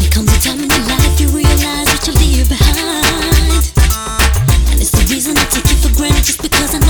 There comes a time in life you realize what you leave behind. And it's the reason I take you for granted just because I'm.